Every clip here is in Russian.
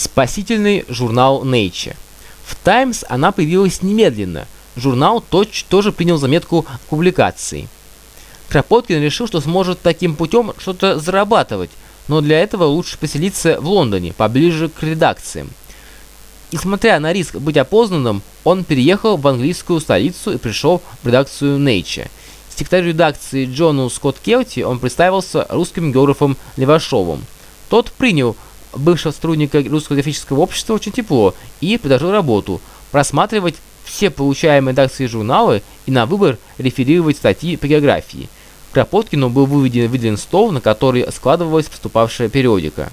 Спасительный журнал Nature. В Times она появилась немедленно. Журнал точ тоже принял заметку публикации. Кропоткин решил, что сможет таким путем что-то зарабатывать, но для этого лучше поселиться в Лондоне, поближе к редакциям. Несмотря на риск быть опознанным, он переехал в английскую столицу и пришел в редакцию Nature. Секретарю редакции Джону Скотт Келти он представился русским географом Левашовым. Тот принял бывшего сотрудника Русского графического общества очень тепло и предложил работу просматривать все получаемые редакции журналы и на выбор реферировать статьи по географии. Кропоткину был выведен, выделен стол, на который складывалась поступавшая периодика.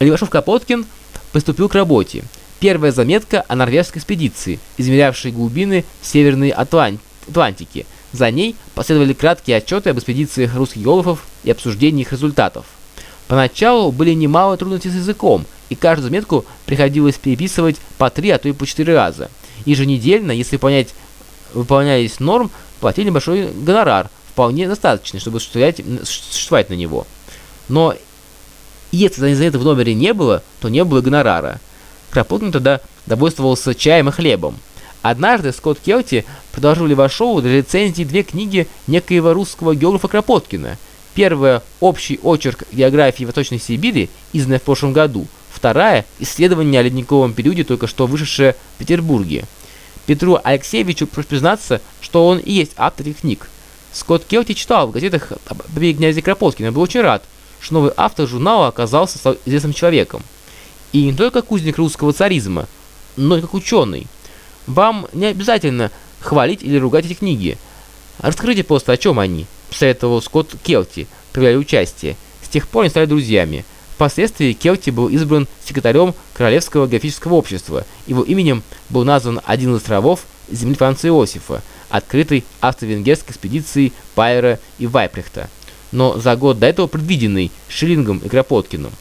Левашов-Кропоткин приступил к работе. Первая заметка о норвежской экспедиции, измерявшей глубины Северной Атлант Атлантики. За ней последовали краткие отчеты об экспедициях русских геологов и обсуждении их результатов. Поначалу были немало трудностей с языком, и каждую заметку приходилось переписывать по три, а то и по четыре раза. Еженедельно, если понять, выполнялись норм, платили большой гонорар, вполне достаточный, чтобы существовать на него. Но если заметок в номере не было, то не было гонорара. Кропоткин тогда довольствовался чаем и хлебом. Однажды Скотт Келти предложил Левашову для рецензии две книги некоего русского географа Кропоткина. Первая – общий очерк географии Восточной Сибири, изданная в прошлом году. Вторая – исследование о ледниковом периоде, только что вышедшее в Петербурге. Петру Алексеевичу прошу признаться, что он и есть автор этих книг. Скотт Келти читал в газетах об победе князя Кропоткина, был очень рад, что новый автор журнала оказался известным человеком. И не только кузник русского царизма, но и как ученый. Вам не обязательно хвалить или ругать эти книги. Расскажите просто, о чем они, посоветовал Скотт Келти, проявляя участие. С тех пор они стали друзьями. Впоследствии Келти был избран секретарем Королевского графического общества. Его именем был назван один из островов земли Франца Иосифа, открытой австро-венгерской экспедицией Пайера и Вайпрехта, но за год до этого предвиденный Шиллингом и Кропоткиным.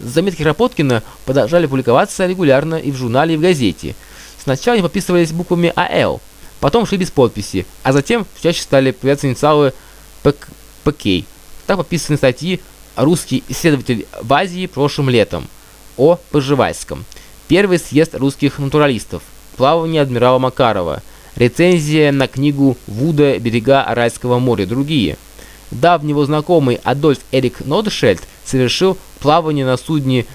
Заметки Кропоткина продолжали публиковаться регулярно и в журнале, и в газете – Сначала они подписывались буквами АЛ, потом шли без подписи, а затем чаще стали появляться инициалы ПК. Так подписаны статьи «Русский исследователь в Азии прошлым летом» о Пожевайском, первый съезд русских натуралистов, плавание адмирала Макарова, рецензия на книгу Вуда «Берега Аральского моря» другие. Давний его знакомый Адольф Эрик Нодшельд совершил плавание на судне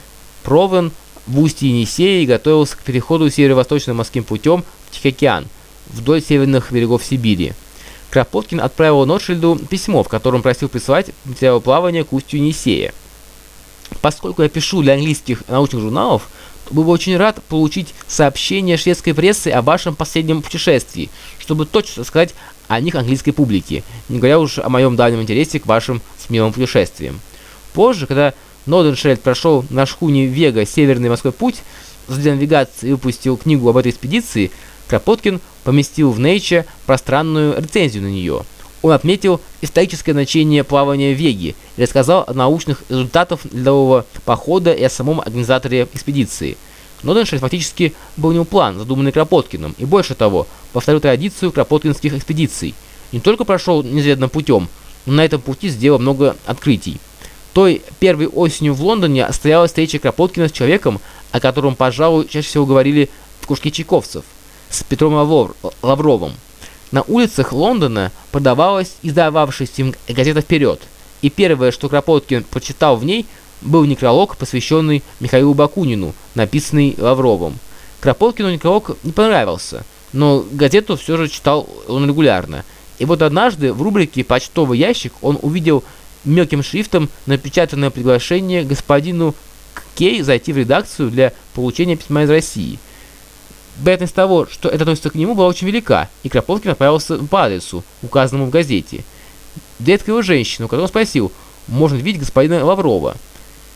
Провен в устье Енисея и готовился к переходу северо-восточным морским путем в Тихий океан, вдоль северных берегов Сибири. Кропоткин отправил Нотшильду письмо, в котором просил прислать материалы плавания к устью Енисея. Поскольку я пишу для английских научных журналов, то был бы очень рад получить сообщение шведской прессы о вашем последнем путешествии, чтобы точно сказать о них английской публике, не говоря уж о моем давнем интересе к вашим смелым путешествиям. Позже, когда Ноденшельд прошел на шхуне Вега Северный морской путь, для навигации выпустил книгу об этой экспедиции, Кропоткин поместил в Nature пространную рецензию на нее. Он отметил историческое значение плавания Веги и рассказал о научных результатах ледового похода и о самом организаторе экспедиции. Ноденшельд фактически был не план, задуманный Кропоткиным, и больше того, повторил традицию кропоткинских экспедиций. Не только прошел неизведанным путем, но на этом пути сделал много открытий. Той первой осенью в Лондоне состоялась встреча Кропоткина с человеком, о котором, пожалуй, чаще всего говорили в кружке чайковцев, с Петром Лавровым. На улицах Лондона продавалась издававшаяся газета «Вперед», и первое, что Кропоткин прочитал в ней, был некролог, посвященный Михаилу Бакунину, написанный Лавровым. Кропоткину некролог не понравился, но газету все же читал он регулярно. И вот однажды в рубрике «Почтовый ящик» он увидел мелким шрифтом напечатанное приглашение господину Кей зайти в редакцию для получения письма из России. Вероятность того, что это относится к нему, была очень велика, и Кропоткин отправился по адресу, указанному в газете. Дверь открыла женщину, которую спросил, можно видеть господина Лаврова.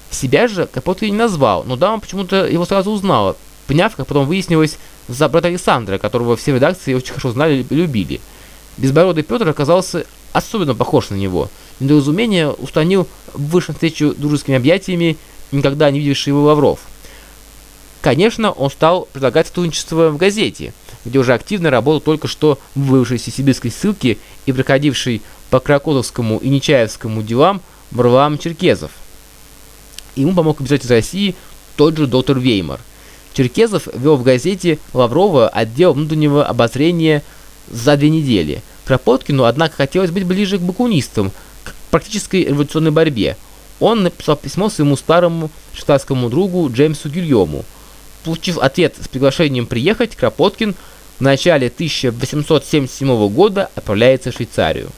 Себя же Кропоткин не назвал, но дама почему-то его сразу узнала, поняв, как потом выяснилось, за брата Александра, которого все редакции очень хорошо знали и любили. Безбородый Петр оказался особенно похож на него – Недоразумение устранил в высшем встречу дружескими объятиями никогда не видевший его Лавров. Конечно, он стал предлагать сотрудничество в газете, где уже активно работал только что вывшийся сибирской ссылки и проходивший по Кракотовскому и Нечаевскому делам Варлам Черкезов. ему помог бежать из России тот же доктор Веймар. Черкезов вел в газете Лаврова отдел внутреннего обозрения за две недели. Кропоткину, однако, хотелось быть ближе к бакунистам, к практической революционной борьбе. Он написал письмо своему старому швейцарскому другу Джеймсу Гильому. Получив ответ с приглашением приехать, Кропоткин в начале 1877 года отправляется в Швейцарию.